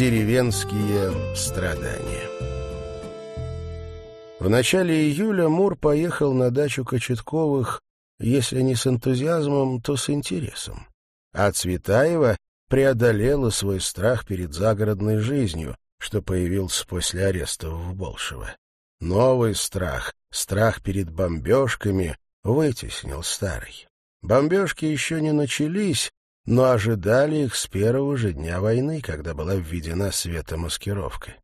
Деревенские страдания. В начале июля Мур поехал на дачу Кочетковых, если не с энтузиазмом, то с интересом. А Цветаева преодолела свой страх перед загородной жизнью, что появился после ареста в Болшево. Новый страх, страх перед бомбежками, вытеснил старый. Бомбежки еще не начались, но ожидали их с первого же дня войны, когда была введена светомаскировка.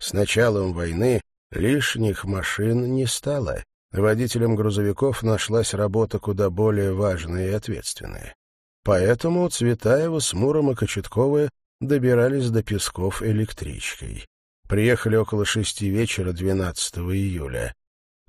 С началом войны лишних машин не стало. Водителям грузовиков нашлась работа куда более важная и ответственная. Поэтому Цветаева с Муром и Кочетковы добирались до Песков электричкой. Приехали около шести вечера 12 июля.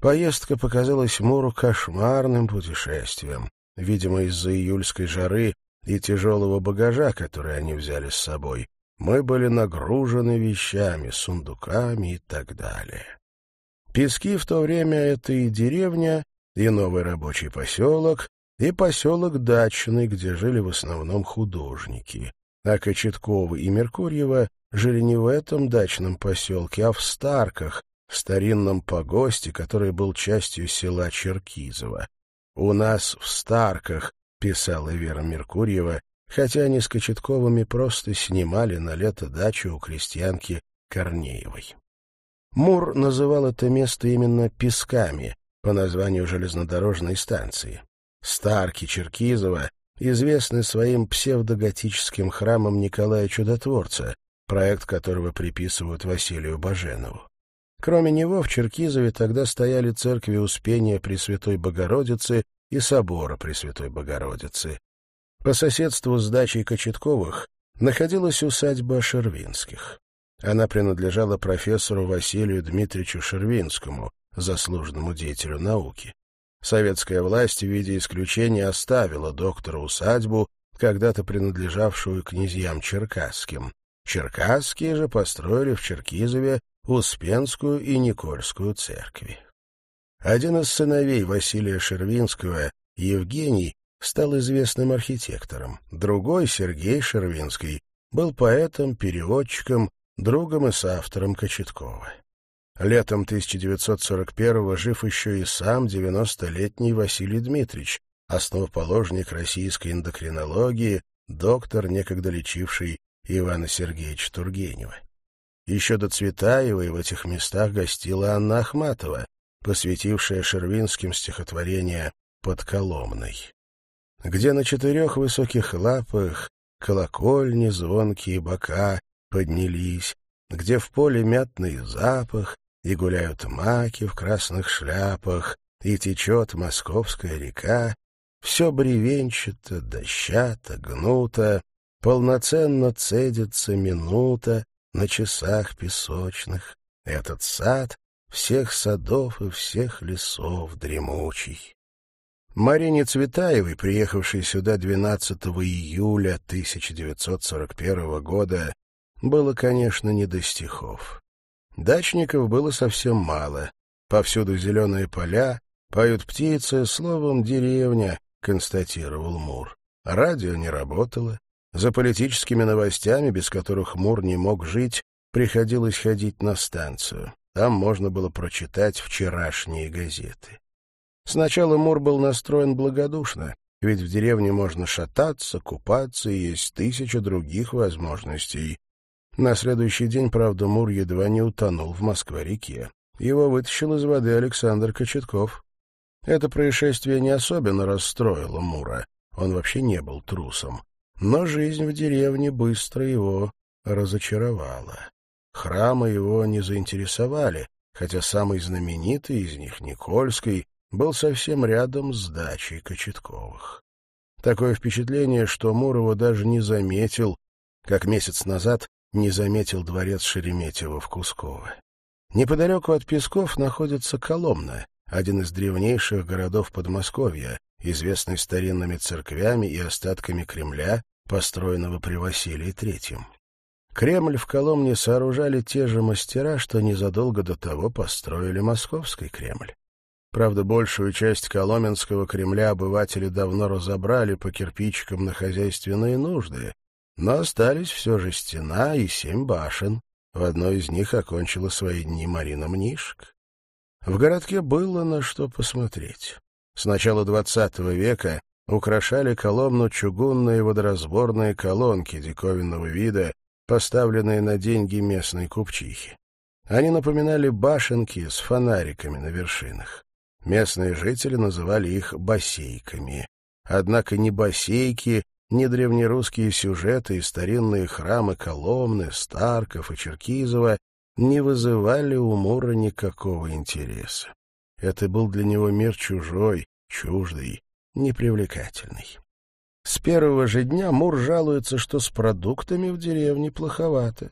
Поездка показалась Муру кошмарным путешествием. Видимо, из-за июльской жары и тяжелого багажа, который они взяли с собой, мы были нагружены вещами, сундуками и так далее. Пески в то время — это и деревня, и новый рабочий поселок, и поселок Дачный, где жили в основном художники. А Кочеткова и Меркурьева жили не в этом дачном поселке, а в Старках, в старинном погосте, который был частью села Черкизово. «У нас в Старках — писала Вера Меркурьева, хотя они с Кочетковыми просто снимали на лето дачу у крестьянки Корнеевой. Мур называл это место именно Песками, по названию железнодорожной станции. Старки Черкизова известны своим псевдоготическим храмом Николая Чудотворца, проект которого приписывают Василию Баженову. Кроме него в Черкизове тогда стояли церкви Успения Пресвятой Богородицы и собора Пресвятой Богородицы. По соседству с дачей Кочетковых находилась усадьба Шервинских. Она принадлежала профессору Василию Дмитриевичу Шервинскому, заслуженному деятелю науки. Советская власть в виде исключения оставила доктора усадьбу, когда-то принадлежавшую князьям Черкасским. Черкасские же построили в Черкизове Успенскую и Никольскую церкви. Один из сыновей Василия Шервинского, Евгений, стал известным архитектором. Другой, Сергей Шервинский, был поэтом, переводчиком, другом и соавтором Кочеткова. Летом 1941-го жив еще и сам 90-летний Василий Дмитриевич, основоположник российской эндокринологии, доктор, некогда лечивший Ивана Сергеевича Тургенева. Еще до Цветаевой в этих местах гостила Анна Ахматова, посвятившая Шервинским стихотворение «Под Коломной», где на четырех высоких лапах колокольни звонкие бока поднялись, где в поле мятный запах, и гуляют маки в красных шляпах, и течет московская река, все бревенчато, дощато, гнуто, полноценно цедится минута на часах песочных. Этот сад всех садов и всех лесов дремучий. Марине Цветаевой, приехавшей сюда 12 июля 1941 года, было, конечно, не до стихов. Дачников было совсем мало. Повсюду зеленые поля, поют птицы, словом, деревня, констатировал Мур. Радио не работало. За политическими новостями, без которых Мур не мог жить, приходилось ходить на станцию. Там можно было прочитать вчерашние газеты. Сначала Мур был настроен благодушно, ведь в деревне можно шататься, купаться и есть тысяча других возможностей. На следующий день, правда, Мур едва не утонул в Москва-реке. Его вытащил из воды Александр Кочетков. Это происшествие не особенно расстроило Мура. Он вообще не был трусом. Но жизнь в деревне быстро его разочаровала. Храмы его не заинтересовали, хотя самый знаменитый из них, Никольский, был совсем рядом с дачей Кочетковых. Такое впечатление, что Мурова даже не заметил, как месяц назад не заметил дворец Шереметьево в Кусково. Неподалеку от Песков находится Коломна, один из древнейших городов Подмосковья, известный старинными церквями и остатками Кремля, построенного при Василии Третьем. Кремль в Коломне сооружали те же мастера, что незадолго до того построили Московский Кремль. Правда, большую часть Коломенского Кремля обыватели давно разобрали по кирпичикам на хозяйственные нужды, Но остались все же стена и семь башен. В одной из них окончила свои дни Марина Мнишек. В городке было на что посмотреть. С начала XX века украшали Коломну чугунные водоразборные колонки диковинного вида, поставленные на деньги местной купчихи. Они напоминали башенки с фонариками на вершинах. Местные жители называли их басейками. Однако ни басейки, ни древнерусские сюжеты и старинные храмы Коломны, Старков и Черкизова не вызывали у Мура никакого интереса. Это был для него мир чужой, чуждый, непривлекательный. С первого же дня Мур жалуется, что с продуктами в деревне плоховато.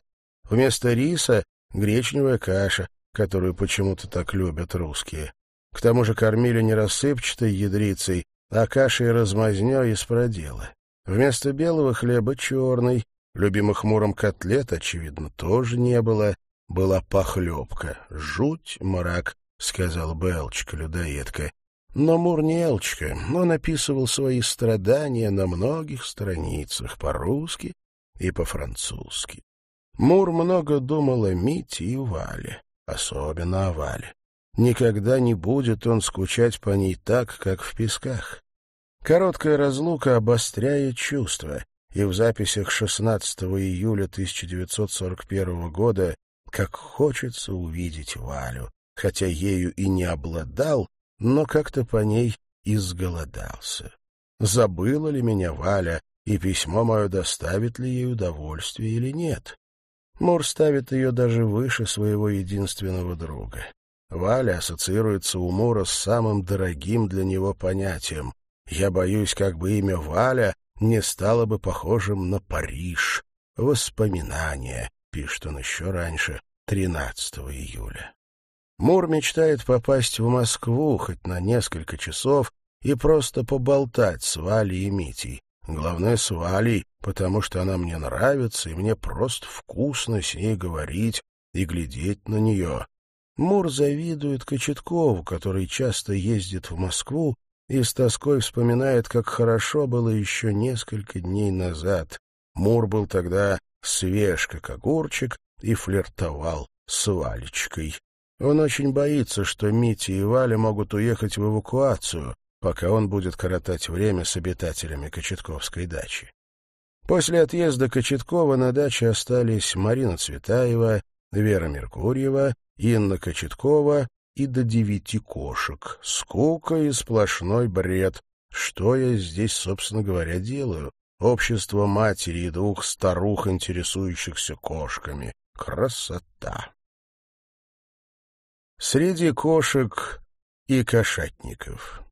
Вместо риса — гречневая каша, которую почему-то так любят русские. К тому же кормили не рассыпчатой ядрицей, а кашей размазнёй из продела. Вместо белого хлеба черный, любимых Муром котлет, очевидно, тоже не было. Была похлебка. Жуть, мрак, — сказал Белочка-людоедка. Но Мур не Элчка, он описывал свои страдания на многих страницах по-русски и по-французски. Мур много думал о Мите и Вале, особенно о Вале. Никогда не будет он скучать по ней так, как в песках. Короткая разлука обостряет чувства, и в записях 16 июля 1941 года как хочется увидеть Валю, хотя ею и не обладал, но как-то по ней изголодался. Забыла ли меня Валя, и письмо мое доставит ли ей удовольствие или нет? Мур ставит ее даже выше своего единственного друга. Валя ассоциируется у Мура с самым дорогим для него понятием. Я боюсь, как бы имя Валя не стало бы похожим на Париж. Воспоминания, пишет он еще раньше, 13 июля. Мур мечтает попасть в Москву хоть на несколько часов и просто поболтать с Валей и Митей. Главное, с Валей, потому что она мне нравится, и мне просто вкусно с ней говорить и глядеть на нее. Мур завидует Кочеткову, который часто ездит в Москву и с тоской вспоминает, как хорошо было еще несколько дней назад. Мур был тогда свеж, как огурчик, и флиртовал с Валечкой. Он очень боится, что Митя и Валя могут уехать в эвакуацию, пока он будет коротать время с обитателями Кочетковской дачи. После отъезда Кочеткова на даче остались Марина Цветаева, Вера Меркурьева, Инна Кочеткова и до девяти кошек. Скука и сплошной бред. Что я здесь, собственно говоря, делаю? Общество матери и двух старух, интересующихся кошками. Красота! Среди кошек и кошатников.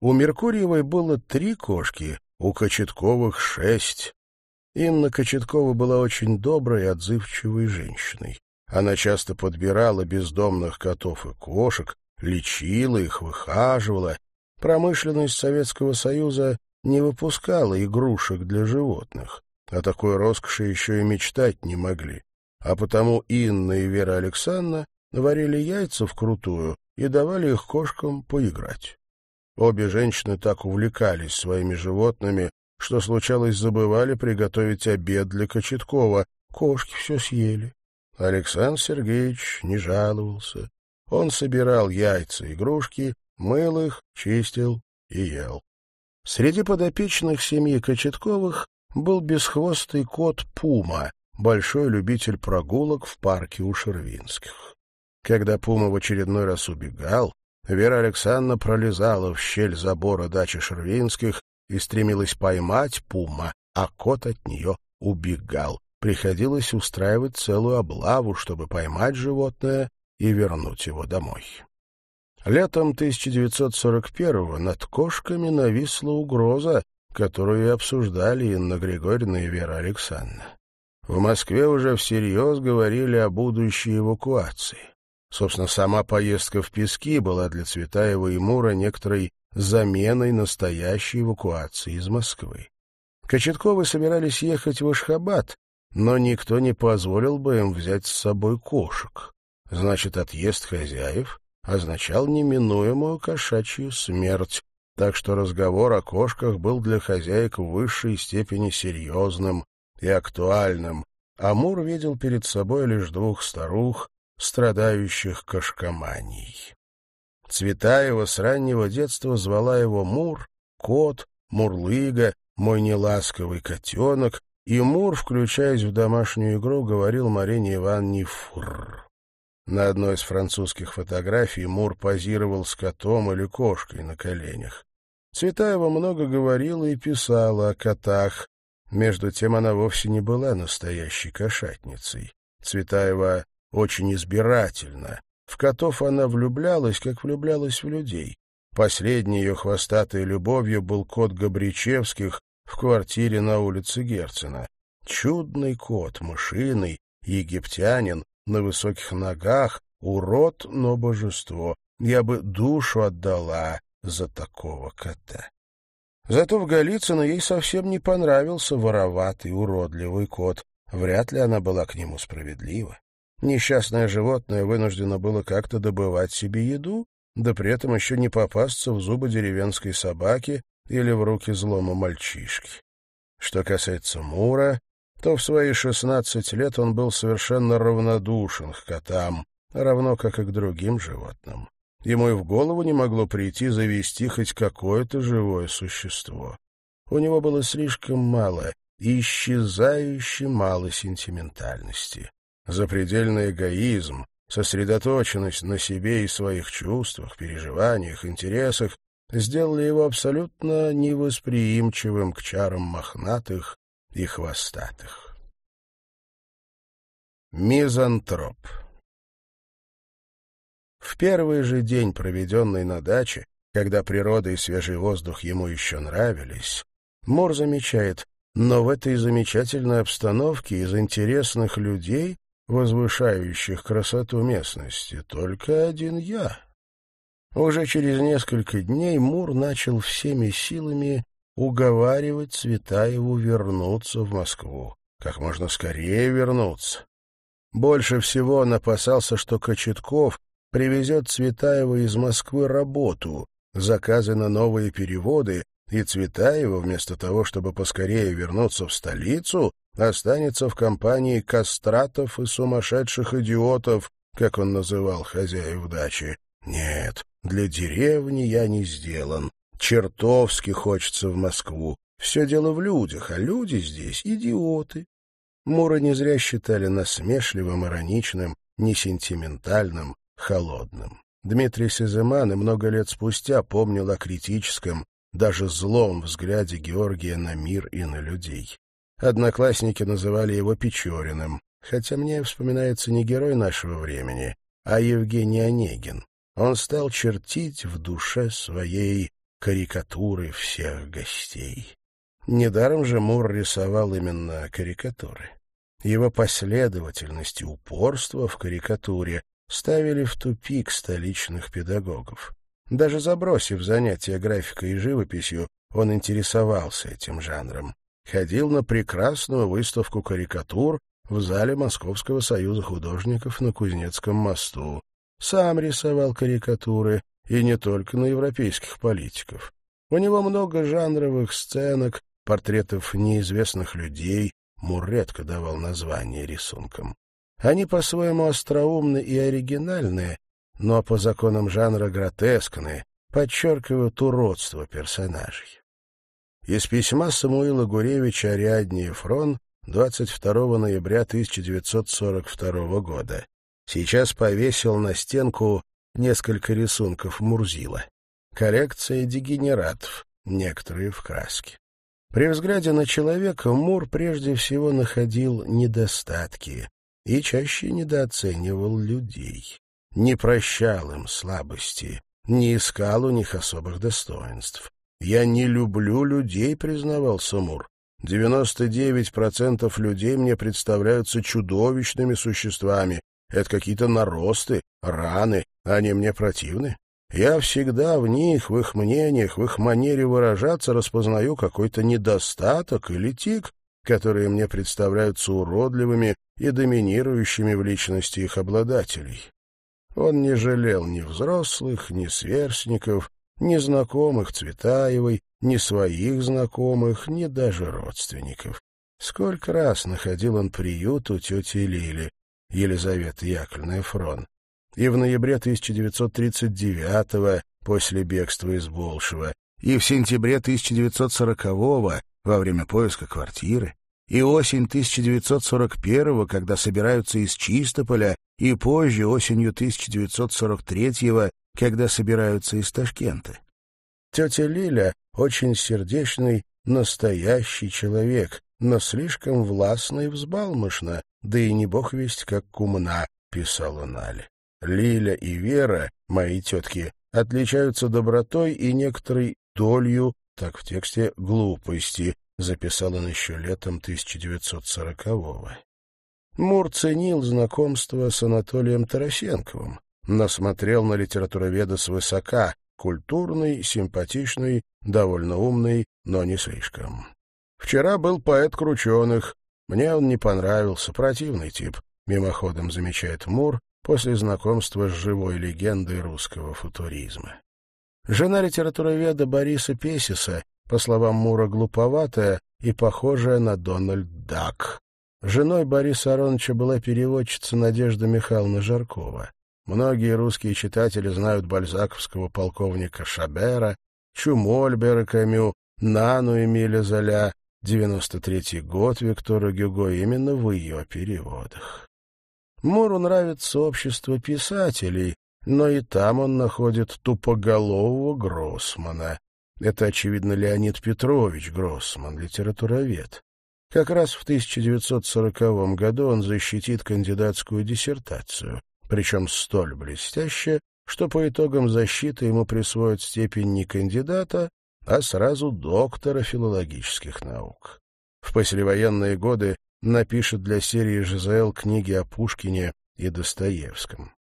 У Меркурьевой было три кошки, у Кочетковых шесть. Инна Кочеткова была очень доброй и отзывчивой женщиной. Она часто подбирала бездомных котов и кошек, лечила их, выхаживала. Промышленность Советского Союза не выпускала игрушек для животных. О такой роскоши еще и мечтать не могли а потому Инна и Вера Александровна варили яйца вкрутую и давали их кошкам поиграть. Обе женщины так увлекались своими животными, что, случалось, забывали приготовить обед для Кочеткова. Кошки все съели. Александр Сергеевич не жаловался. Он собирал яйца, игрушки, мыл их, чистил и ел. Среди подопечных семьи Кочетковых был бесхвостый кот Пума, большой любитель прогулок в парке у Шервинских. Когда Пума в очередной раз убегал, Вера Александровна пролезала в щель забора дачи Шервинских и стремилась поймать Пума, а кот от нее убегал. Приходилось устраивать целую облаву, чтобы поймать животное и вернуть его домой. Летом 1941-го над кошками нависла угроза, которую обсуждали Инна Григорьевна и Вера Александровна. В Москве уже всерьез говорили о будущей эвакуации. Собственно, сама поездка в Пески была для Цветаева и Мура некоторой заменой настоящей эвакуации из Москвы. Кочетковы собирались ехать в Ашхабад, но никто не позволил бы им взять с собой кошек. Значит, отъезд хозяев означал неминуемую кошачью смерть, так что разговор о кошках был для хозяек в высшей степени серьезным и актуальным, а Мур видел перед собой лишь двух старух, страдающих кошкоманией. Цветаева с раннего детства звала его Мур, кот, Мурлыга, мой неласковый котенок, и Мур, включаясь в домашнюю игру, говорил Марине Ивановне «фур». На одной из французских фотографий Мур позировал с котом или кошкой на коленях. Цветаева много говорила и писала о котах. Между тем она вовсе не была настоящей кошатницей. Цветаева очень избирательна. В котов она влюблялась, как влюблялась в людей. Последней ее хвостатой любовью был кот Габричевских в квартире на улице Герцена. Чудный кот, мышиный, египтянин, на высоких ногах, урод, но божество. Я бы душу отдала за такого кота. Зато в Голицыно ей совсем не понравился вороватый, уродливый кот. Вряд ли она была к нему справедлива. Несчастное животное вынуждено было как-то добывать себе еду, да при этом еще не попасться в зубы деревенской собаки или в руки злому мальчишки. Что касается Мура, то в свои шестнадцать лет он был совершенно равнодушен к котам, равно как и к другим животным. Ему и в голову не могло прийти завести хоть какое-то живое существо. У него было слишком мало исчезающе мало сентиментальности. Запредельный эгоизм, сосредоточенность на себе и своих чувствах, переживаниях, интересах сделали его абсолютно невосприимчивым к чарам мохнатых и хвостатых. Мизантроп В первый же день, проведенный на даче, когда природа и свежий воздух ему еще нравились, Мор замечает, но в этой замечательной обстановке из интересных людей, возвышающих красоту местности, только один я. Уже через несколько дней Мур начал всеми силами уговаривать Цветаеву вернуться в Москву, как можно скорее вернуться. Больше всего он опасался, что Кочетков привезет Цветаева из Москвы работу, заказы на новые переводы, и Цветаева, вместо того, чтобы поскорее вернуться в столицу, останется в компании кастратов и сумасшедших идиотов, как он называл хозяев дачи. Нет, для деревни я не сделан. Чертовски хочется в Москву. Все дело в людях, а люди здесь — идиоты. Мура не зря считали насмешливым, ироничным, несентиментальным, холодным. Дмитрий Сизыман и много лет спустя помнил о критическом, даже злом взгляде Георгия на мир и на людей. Одноклассники называли его Печориным, хотя мне вспоминается не герой нашего времени, а Евгений Онегин он стал чертить в душе своей карикатуры всех гостей. Недаром же Мур рисовал именно карикатуры. Его последовательность и упорство в карикатуре ставили в тупик столичных педагогов. Даже забросив занятия графикой и живописью, он интересовался этим жанром. Ходил на прекрасную выставку карикатур в зале Московского союза художников на Кузнецком мосту сам рисовал карикатуры, и не только на европейских политиков. У него много жанровых сценок, портретов неизвестных людей, Мур редко давал название рисункам. Они по-своему остроумны и оригинальные, но по законам жанра гротескные, подчеркивают уродство персонажей. Из письма Самуила Гуревича Ариадне Фрон 22 ноября 1942 года. Сейчас повесил на стенку несколько рисунков Мурзила. Коллекция дегенератов, некоторые в краске. При взгляде на человека Мур прежде всего находил недостатки и чаще недооценивал людей. Не прощал им слабости, не искал у них особых достоинств. «Я не люблю людей», — признавался Мур. «Девяносто девять процентов людей мне представляются чудовищными существами, это какие-то наросты, раны, они мне противны. Я всегда в них, в их мнениях, в их манере выражаться распознаю какой-то недостаток или тик, которые мне представляются уродливыми и доминирующими в личности их обладателей. Он не жалел ни взрослых, ни сверстников, ни знакомых Цветаевой, ни своих знакомых, ни даже родственников. Сколько раз находил он приют у тети Лили, Елизаветы Яковлевны Фрон. И в ноябре 1939-го, после бегства из Болшева, и в сентябре 1940-го, во время поиска квартиры, и осень 1941-го, когда собираются из Чистополя, и позже, осенью 1943-го, когда собираются из Ташкента. Тетя Лиля очень сердечный, настоящий человек, но слишком властно и взбалмошно, да и не бог весть как кумна, писала Нале. Лиля и Вера, мои тетки, отличаются добротой и некоторой долью, так в тексте, глупости, записал он еще летом 1940-го. Мур ценил знакомство с Анатолием Тарасенковым, насмотрел на литературоведа свысока, культурный, симпатичный, довольно умный, но не слишком. Вчера был поэт Крученых. Мне он не понравился, противный тип, мимоходом замечает Мур после знакомства с живой легендой русского футуризма. Жена литературоведа Бориса Песиса, по словам Мура, глуповатая и похожая на Дональд Дак. Женой Бориса Ароновича была переводчица Надежда Михайловна Жаркова. Многие русские читатели знают бальзаковского полковника Шабера, Чумольбера Камю, Нану Эмиля Золя, 93-й год Виктора Гюго именно в ее переводах. Муру нравится общество писателей, но и там он находит тупоголового Гроссмана. Это, очевидно, Леонид Петрович Гроссман, литературовед. Как раз в 1940 году он защитит кандидатскую диссертацию, причем столь блестяще, что по итогам защиты ему присвоят степень не кандидата, а сразу доктора филологических наук. В послевоенные годы напишет для серии ЖЗЛ книги о Пушкине и Достоевском.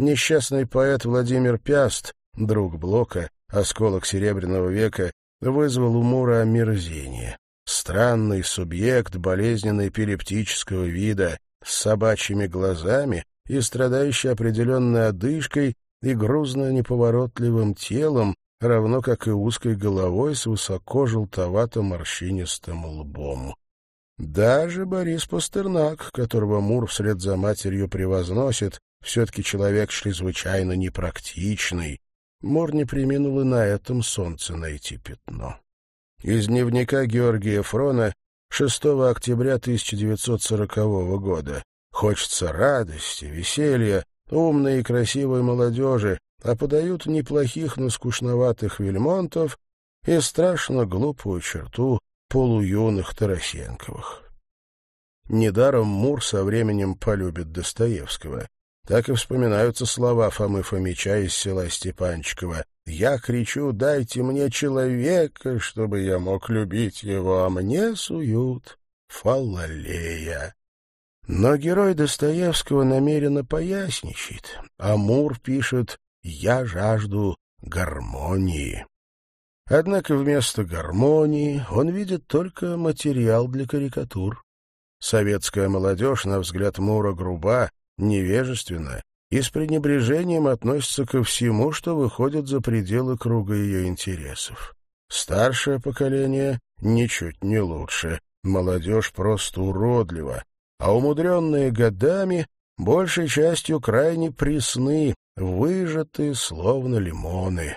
Несчастный поэт Владимир Пяст, друг Блока, осколок Серебряного века, вызвал у Мура омерзение. Странный субъект болезненно-эпилептического вида, с собачьими глазами и страдающий определенной одышкой и грузно-неповоротливым телом, равно как и узкой головой с высоко желтовато-морщинистым лбом. Даже Борис Пастернак, которого Мур вслед за матерью превозносит, все-таки человек чрезвычайно непрактичный, Мур не приминул и на этом солнце найти пятно. Из дневника Георгия Фрона 6 октября 1940 года. Хочется радости, веселья, умной и красивой молодежи, а подают неплохих, но скучноватых вельмонтов и страшно глупую черту полуюных Тарасенковых. Недаром Мур со временем полюбит Достоевского. Так и вспоминаются слова Фомы Фомича из села Степанчикова. «Я кричу, дайте мне человека, чтобы я мог любить его, а мне суют фалалея». Но герой Достоевского намеренно поясничает. Амур пишет «Я жажду гармонии». Однако вместо гармонии он видит только материал для карикатур. Советская молодежь, на взгляд Мура, груба, невежественна и с пренебрежением относится ко всему, что выходит за пределы круга ее интересов. Старшее поколение ничуть не лучше. Молодежь просто уродлива, а умудренные годами большей частью крайне пресны, выжаты, словно лимоны.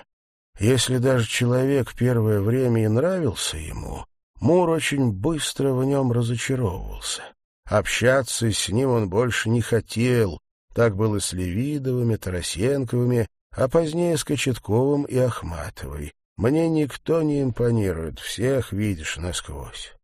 Если даже человек первое время и нравился ему, Мур очень быстро в нем разочаровывался. Общаться с ним он больше не хотел. Так было с Левидовыми, Тарасенковыми, а позднее с Кочетковым и Ахматовой. Мне никто не импонирует, всех видишь насквозь.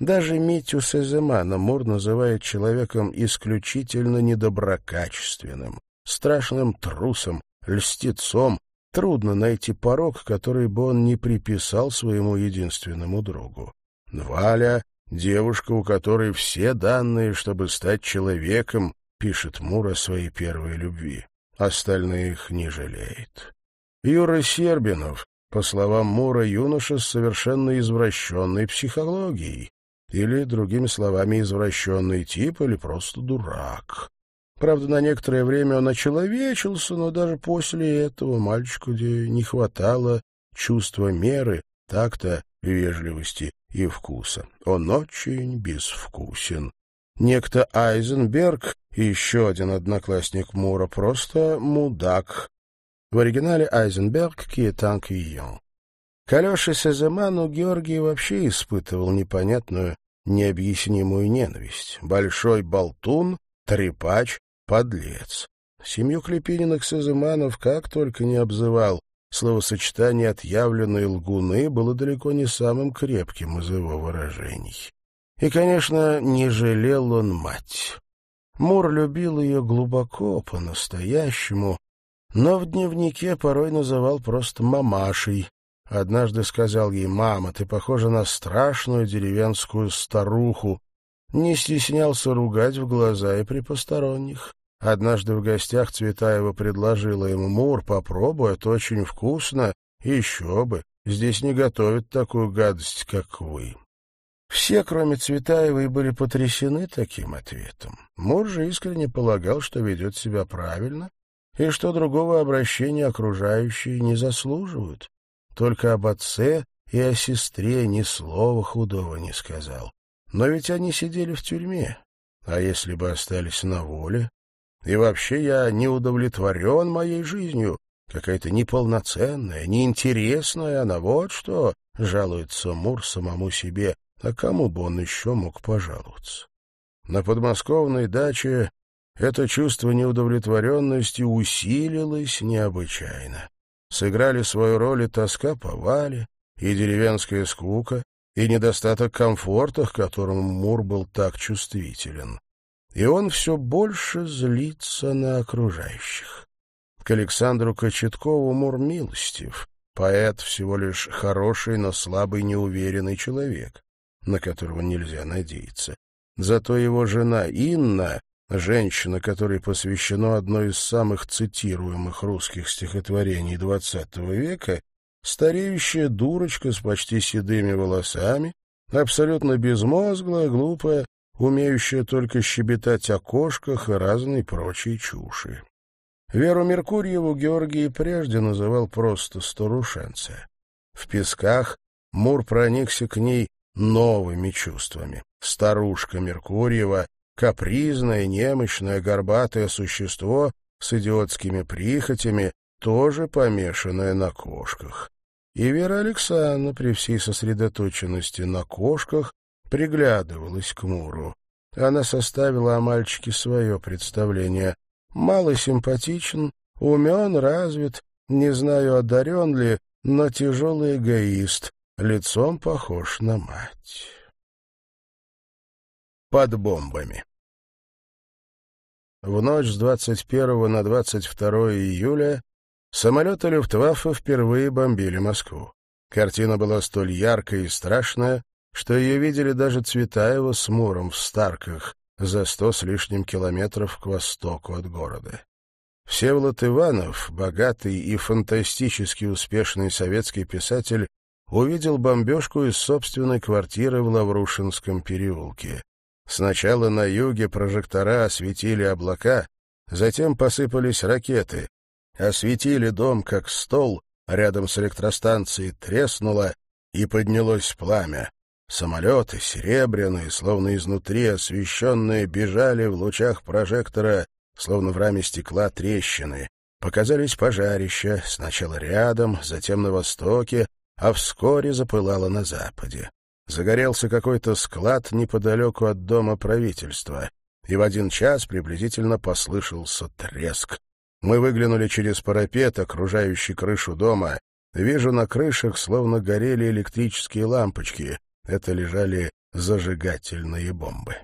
Даже Митю Сеземана Мур называет человеком исключительно недоброкачественным, страшным трусом, льстецом. Трудно найти порог, который бы он не приписал своему единственному другу. Валя — девушка, у которой все данные, чтобы стать человеком, пишет Мур о своей первой любви. Остальных не жалеет. Юра Сербинов, по словам Мура, юноша с совершенно извращенной психологией, или, другими словами, извращенный тип или просто дурак. Правда, на некоторое время он очеловечился, но даже после этого мальчику не хватало чувства меры, такта, вежливости и вкуса. Он очень безвкусен. Некто Айзенберг, еще один одноклассник Мура, просто мудак. В оригинале Айзенберг Киетан Кион. К Алёше Сеземану Георгий вообще испытывал непонятную, необъяснимую ненависть. Большой болтун, трепач, подлец. Семью Клепининых Сеземанов как только не обзывал, словосочетание «отъявленные лгуны» было далеко не самым крепким из его выражений. И, конечно, не жалел он мать. Мур любил ее глубоко, по-настоящему, но в дневнике порой называл просто «мамашей». Однажды сказал ей «Мама, ты похожа на страшную деревенскую старуху». Не стеснялся ругать в глаза и при посторонних. Однажды в гостях Цветаева предложила ему «Мур, попробуй, это очень вкусно. Еще бы, здесь не готовят такую гадость, как вы». Все, кроме Цветаевой, были потрясены таким ответом. Мур же искренне полагал, что ведет себя правильно и что другого обращения окружающие не заслуживают. Только об отце и о сестре ни слова худого не сказал. Но ведь они сидели в тюрьме. А если бы остались на воле, и вообще я не удовлетворен моей жизнью, какая-то неполноценная, неинтересная она, вот что, — жалуется Мур самому себе, а кому бы он еще мог пожаловаться? На подмосковной даче это чувство неудовлетворенности усилилось необычайно. Сыграли свою роль и тоска по Вале, и деревенская скука, и недостаток комфорта, к которому Мур был так чувствителен и он все больше злится на окружающих. К Александру Кочеткову Мур милостив, поэт всего лишь хороший, но слабый, неуверенный человек, на которого нельзя надеяться. Зато его жена Инна, женщина, которой посвящено одно из самых цитируемых русских стихотворений XX века, стареющая дурочка с почти седыми волосами, абсолютно безмозглая, глупая, умеющая только щебетать о кошках и разной прочей чуши. Веру Меркурьеву Георгий прежде называл просто старушенция. В песках Мур проникся к ней новыми чувствами. Старушка Меркурьева, капризное, немощное, горбатое существо с идиотскими прихотями, тоже помешанное на кошках. И Вера Александровна при всей сосредоточенности на кошках приглядывалась к Муру. Она составила о мальчике свое представление. Мало симпатичен, умен, развит, не знаю, одарен ли, но тяжелый эгоист, лицом похож на мать. Под бомбами В ночь с 21 на 22 июля самолеты Люфтваффе впервые бомбили Москву. Картина была столь яркая и страшная, что ее видели даже Цветаева с Муром в Старках за сто с лишним километров к востоку от города. Всеволод Иванов, богатый и фантастически успешный советский писатель, увидел бомбежку из собственной квартиры в Лаврушинском переулке. Сначала на юге прожектора осветили облака, затем посыпались ракеты. Осветили дом как стол, рядом с электростанцией треснуло, и поднялось пламя. Самолеты, серебряные, словно изнутри освещенные, бежали в лучах прожектора, словно в раме стекла трещины. Показались пожарища, сначала рядом, затем на востоке, а вскоре запылало на западе. Загорелся какой-то склад неподалеку от дома правительства, и в один час приблизительно послышался треск. Мы выглянули через парапет, окружающий крышу дома. Вижу, на крышах словно горели электрические лампочки — это лежали зажигательные бомбы.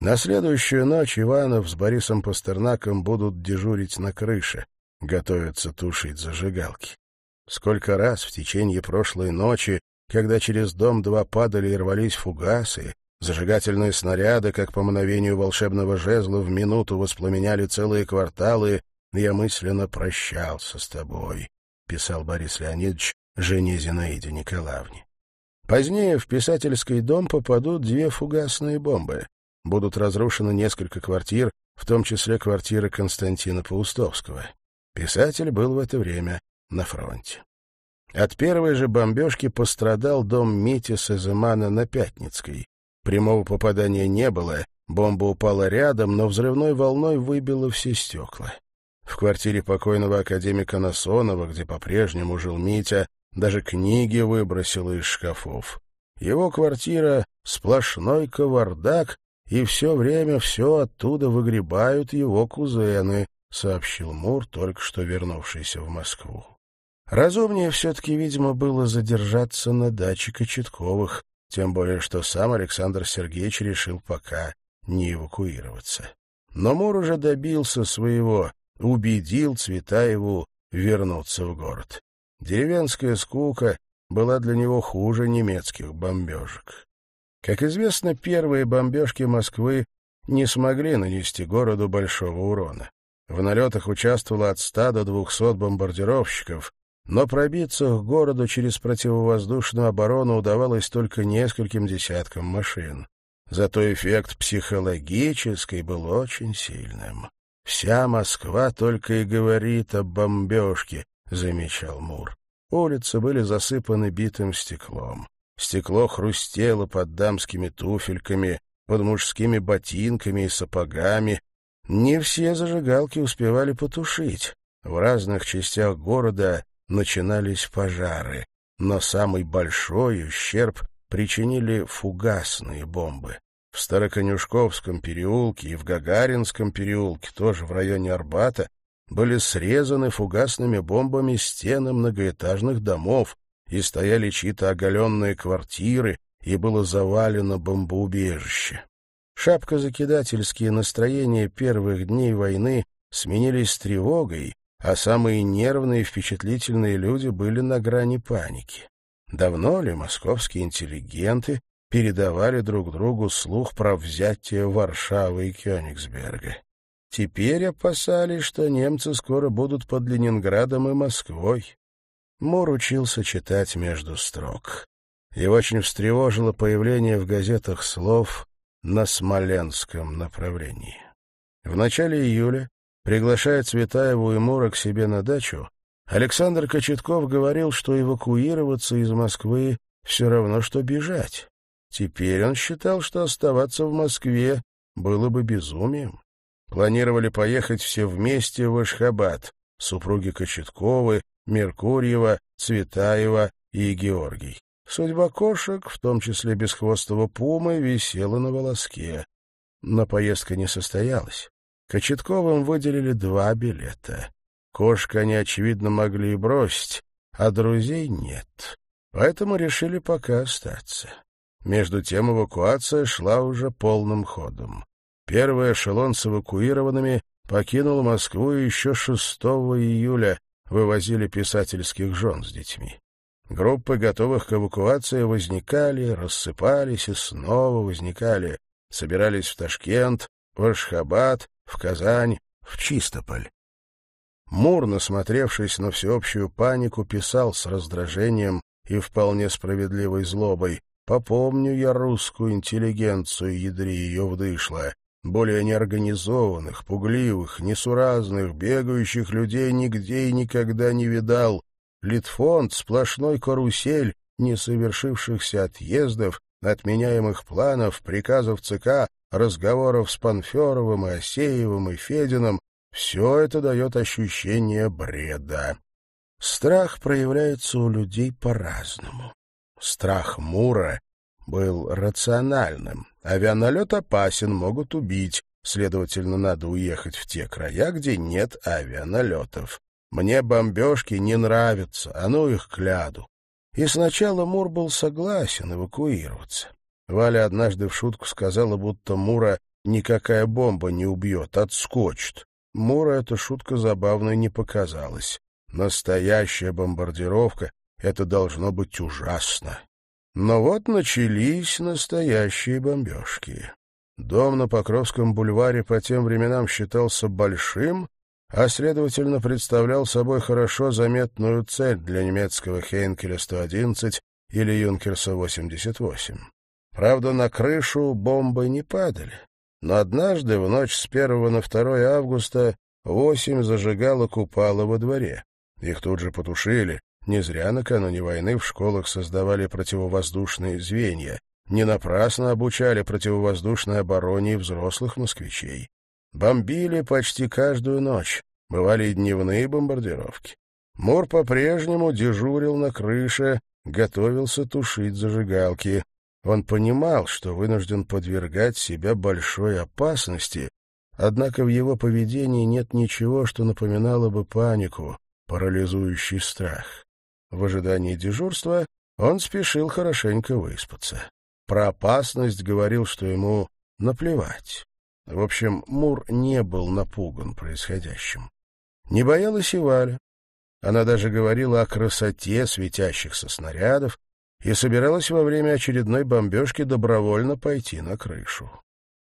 На следующую ночь Иванов с Борисом Пастернаком будут дежурить на крыше, готовятся тушить зажигалки. Сколько раз в течение прошлой ночи, когда через дом два падали и рвались фугасы, зажигательные снаряды, как по мановению волшебного жезла, в минуту воспламеняли целые кварталы, я мысленно прощался с тобой, — писал Борис Леонидович жене Зинаиде Николаевне. Позднее в писательский дом попадут две фугасные бомбы. Будут разрушены несколько квартир, в том числе квартира Константина Паустовского. Писатель был в это время на фронте. От первой же бомбежки пострадал дом Мити Сазымана на Пятницкой. Прямого попадания не было, бомба упала рядом, но взрывной волной выбила все стекла. В квартире покойного академика Насонова, где по-прежнему жил Митя, даже книги выбросила из шкафов. Его квартира — сплошной кавардак, и все время все оттуда выгребают его кузены, — сообщил Мур, только что вернувшийся в Москву. Разумнее все-таки, видимо, было задержаться на даче Кочетковых, тем более что сам Александр Сергеевич решил пока не эвакуироваться. Но Мур уже добился своего, убедил Цветаеву вернуться в город. Деревенская скука была для него хуже немецких бомбежек. Как известно, первые бомбежки Москвы не смогли нанести городу большого урона. В налетах участвовало от 100 до 200 бомбардировщиков, но пробиться к городу через противовоздушную оборону удавалось только нескольким десяткам машин. Зато эффект психологический был очень сильным. «Вся Москва только и говорит о бомбежке», — замечал Мур. Улицы были засыпаны битым стеклом. Стекло хрустело под дамскими туфельками, под мужскими ботинками и сапогами. Не все зажигалки успевали потушить. В разных частях города начинались пожары, но самый большой ущерб причинили фугасные бомбы. В Староконюшковском переулке и в Гагаринском переулке, тоже в районе Арбата, были срезаны фугасными бомбами стены многоэтажных домов, и стояли чьи-то оголенные квартиры, и было завалено бомбоубежище. Шапкозакидательские настроения первых дней войны сменились тревогой, а самые нервные и впечатлительные люди были на грани паники. Давно ли московские интеллигенты передавали друг другу слух про взятие Варшавы и Кёнигсберга? Теперь опасались, что немцы скоро будут под Ленинградом и Москвой. Мур учился читать между строк. Его очень встревожило появление в газетах слов на смоленском направлении. В начале июля Приглашая Цветаеву и Мура к себе на дачу, Александр Кочетков говорил, что эвакуироваться из Москвы все равно, что бежать. Теперь он считал, что оставаться в Москве было бы безумием. Планировали поехать все вместе в Ашхабад, супруги Кочетковы, Меркурьева, Цветаева и Георгий. Судьба кошек, в том числе бесхвостого пумы, висела на волоске. Но поездка не состоялась. Кочетковым выделили два билета. Кошка они, очевидно, могли и бросить, а друзей нет. Поэтому решили пока остаться. Между тем эвакуация шла уже полным ходом. Первый эшелон с эвакуированными покинул Москву еще 6 июля, вывозили писательских жен с детьми. Группы, готовых к эвакуации, возникали, рассыпались и снова возникали. Собирались в Ташкент, в Ашхабад, в Казань, в Чистополь. Мур, насмотревшись на всеобщую панику, писал с раздражением и вполне справедливой злобой «Попомню я русскую интеллигенцию, ядри ее вдышло. Более неорганизованных, пугливых, несуразных, бегающих людей нигде и никогда не видал. Литфонд — сплошной карусель несовершившихся отъездов, отменяемых планов, приказов ЦК, разговоров с Панферовым и Осеевым и Фединым, все это дает ощущение бреда. Страх проявляется у людей по-разному. Страх Мура был рациональным. Авианалет опасен, могут убить, следовательно, надо уехать в те края, где нет авианалетов. Мне бомбежки не нравятся, а ну их кляду. И сначала Мур был согласен эвакуироваться. Валя однажды в шутку сказала, будто Мура никакая бомба не убьет, отскочит. Мура эта шутка забавной не показалась. Настоящая бомбардировка — это должно быть ужасно. Но вот начались настоящие бомбежки. Дом на Покровском бульваре по тем временам считался большим, а, следовательно, представлял собой хорошо заметную цель для немецкого Хейнкеля-111 или Юнкерса-88. Правда, на крышу бомбы не падали. Но однажды, в ночь с 1 на 2 августа, восемь зажигалок упало во дворе. Их тут же потушили. Не зря накануне войны в школах создавали противовоздушные звенья. Не напрасно обучали противовоздушной обороне взрослых москвичей. Бомбили почти каждую ночь. Бывали и дневные бомбардировки. Мур по-прежнему дежурил на крыше, готовился тушить зажигалки. Он понимал, что вынужден подвергать себя большой опасности, однако в его поведении нет ничего, что напоминало бы панику, парализующий страх. В ожидании дежурства он спешил хорошенько выспаться. Про опасность говорил, что ему наплевать. В общем, Мур не был напуган происходящим. Не боялась и Валя. Она даже говорила о красоте светящихся снарядов и собиралась во время очередной бомбежки добровольно пойти на крышу.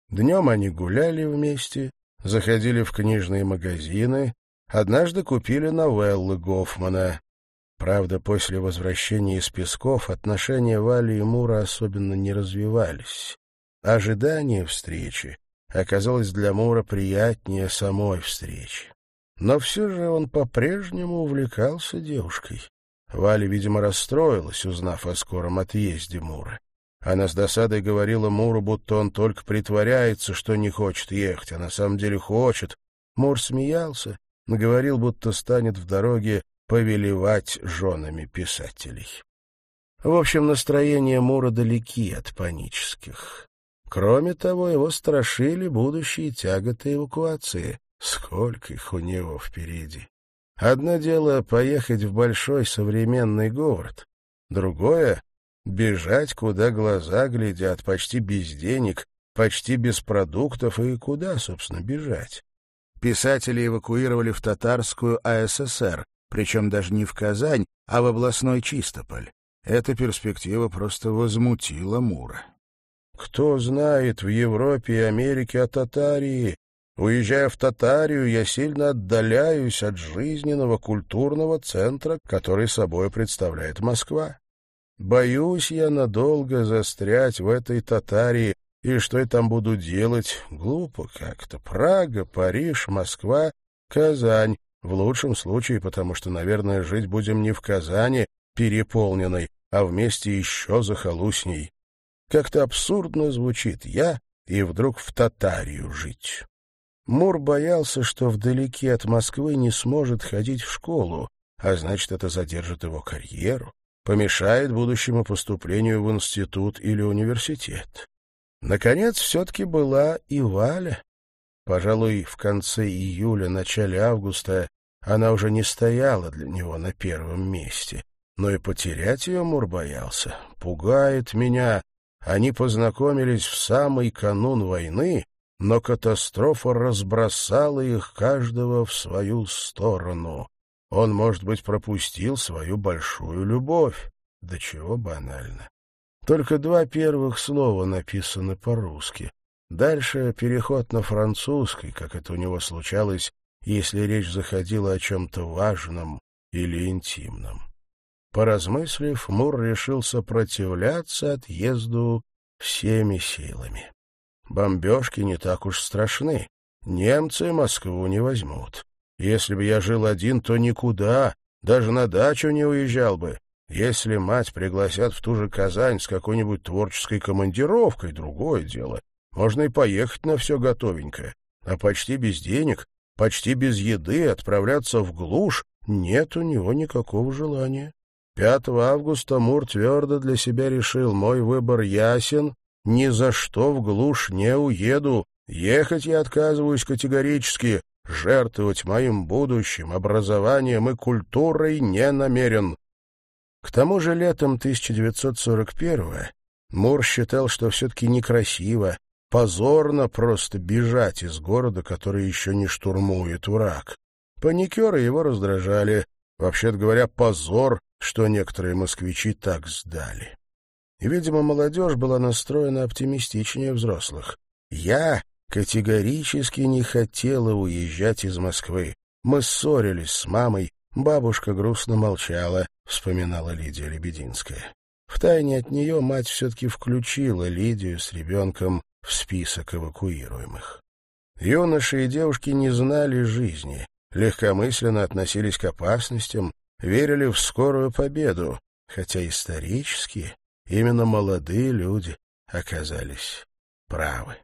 Днем они гуляли вместе, заходили в книжные магазины, однажды купили новеллы Гофмана. Правда, после возвращения из Песков отношения Вали и Мура особенно не развивались. Ожидание встречи оказалось для Мура приятнее самой встречи. Но все же он по-прежнему увлекался девушкой. Валя, видимо, расстроилась, узнав о скором отъезде Мура. Она с досадой говорила Муру, будто он только притворяется, что не хочет ехать, а на самом деле хочет. Мур смеялся, говорил, будто станет в дороге повелевать женами писателей. В общем, настроения Мура далеки от панических. Кроме того, его страшили будущие тяготы эвакуации. Сколько их у него впереди. Одно дело — поехать в большой современный город, другое — бежать, куда глаза глядят, почти без денег, почти без продуктов, и куда, собственно, бежать. Писатели эвакуировали в татарскую АССР, причем даже не в Казань, а в областной Чистополь. Эта перспектива просто возмутила Мура. Кто знает в Европе и Америке о Татарии, Уезжая в Татарию, я сильно отдаляюсь от жизненного культурного центра, который собой представляет Москва. Боюсь я надолго застрять в этой Татарии, и что я там буду делать? Глупо как-то. Прага, Париж, Москва, Казань. В лучшем случае, потому что, наверное, жить будем не в Казани, переполненной, а вместе еще захолустней. Как-то абсурдно звучит «я» и вдруг в Татарию жить. Мур боялся, что вдалеке от Москвы не сможет ходить в школу, а значит, это задержит его карьеру, помешает будущему поступлению в институт или университет. Наконец, все-таки была и Валя. Пожалуй, в конце июля, начале августа она уже не стояла для него на первом месте. Но и потерять ее Мур боялся. Пугает меня. Они познакомились в самый канун войны, но катастрофа разбросала их каждого в свою сторону. Он, может быть, пропустил свою большую любовь. Да чего банально. Только два первых слова написаны по-русски. Дальше переход на французский, как это у него случалось, если речь заходила о чем-то важном или интимном. Поразмыслив, Мур решил сопротивляться отъезду всеми силами. Бомбежки не так уж страшны. Немцы Москву не возьмут. Если бы я жил один, то никуда, даже на дачу не уезжал бы. Если мать пригласят в ту же Казань с какой-нибудь творческой командировкой, другое дело. Можно и поехать на все готовенькое. А почти без денег, почти без еды отправляться в глушь нет у него никакого желания. 5 августа Мур твердо для себя решил, мой выбор ясен, ни за что в глушь не уеду. Ехать я отказываюсь категорически. Жертвовать моим будущим, образованием и культурой не намерен. К тому же летом 1941-го Мур считал, что все-таки некрасиво, позорно просто бежать из города, который еще не штурмует враг. Паникеры его раздражали. Вообще-то говоря, позор, что некоторые москвичи так сдали. Видимо, молодежь была настроена оптимистичнее взрослых. Я категорически не хотела уезжать из Москвы. Мы ссорились с мамой, бабушка грустно молчала, вспоминала Лидия Лебединская. Втайне от нее мать все-таки включила Лидию с ребенком в список эвакуируемых. Юноши и девушки не знали жизни, легкомысленно относились к опасностям, верили в скорую победу, хотя исторически именно молодые люди оказались правы.